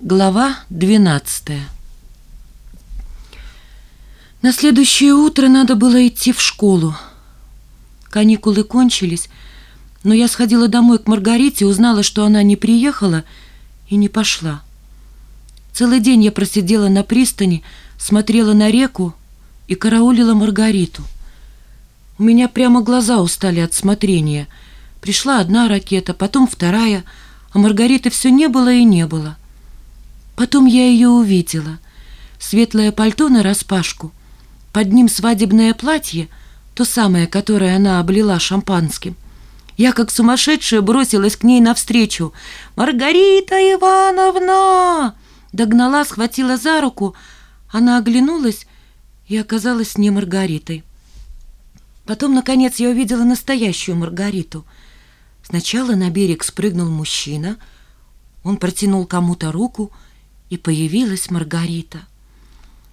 Глава 12 На следующее утро надо было идти в школу. Каникулы кончились, но я сходила домой к Маргарите, узнала, что она не приехала и не пошла. Целый день я просидела на пристани, смотрела на реку и караулила Маргариту. У меня прямо глаза устали от смотрения. Пришла одна ракета, потом вторая, а Маргариты все не было и не было. Потом я ее увидела. Светлое пальто нараспашку, под ним свадебное платье, то самое, которое она облила шампанским. Я, как сумасшедшая, бросилась к ней навстречу. «Маргарита Ивановна!» Догнала, схватила за руку. Она оглянулась и оказалась не Маргаритой. Потом, наконец, я увидела настоящую Маргариту. Сначала на берег спрыгнул мужчина. Он протянул кому-то руку — и появилась Маргарита.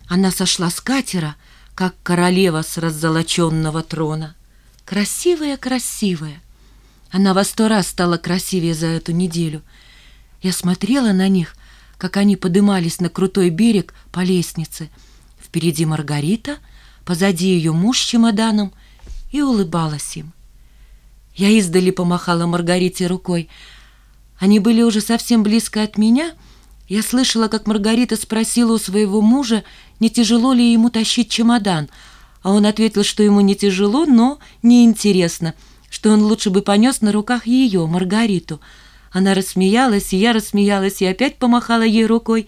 Она сошла с катера, как королева с раззолоченного трона. Красивая-красивая. Она во сто раз стала красивее за эту неделю. Я смотрела на них, как они подымались на крутой берег по лестнице. Впереди Маргарита, позади ее муж с чемоданом, и улыбалась им. Я издали помахала Маргарите рукой. Они были уже совсем близко от меня — я слышала, как Маргарита спросила у своего мужа, не тяжело ли ему тащить чемодан, а он ответил, что ему не тяжело, но неинтересно, что он лучше бы понес на руках ее, Маргариту. Она рассмеялась, и я рассмеялась, и опять помахала ей рукой,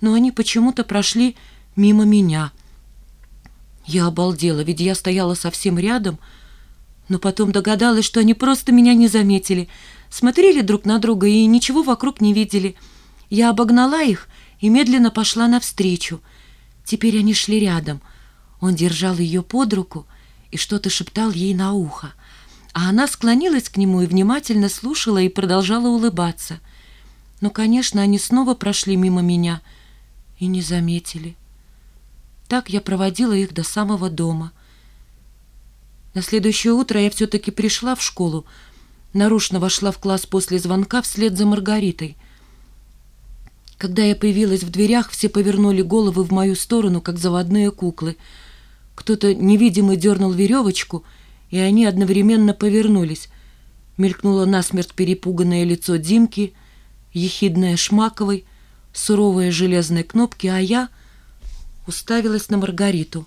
но они почему-то прошли мимо меня. Я обалдела, ведь я стояла совсем рядом, но потом догадалась, что они просто меня не заметили, смотрели друг на друга и ничего вокруг не видели — я обогнала их и медленно пошла навстречу. Теперь они шли рядом. Он держал ее под руку и что-то шептал ей на ухо. А она склонилась к нему и внимательно слушала и продолжала улыбаться. Но, конечно, они снова прошли мимо меня и не заметили. Так я проводила их до самого дома. На следующее утро я все-таки пришла в школу, нарушно вошла в класс после звонка вслед за Маргаритой — когда я появилась в дверях, все повернули головы в мою сторону, как заводные куклы. Кто-то невидимый дернул веревочку, и они одновременно повернулись. Мелькнуло насмерть перепуганное лицо Димки, ехидное Шмаковой, суровые железные кнопки, а я уставилась на Маргариту —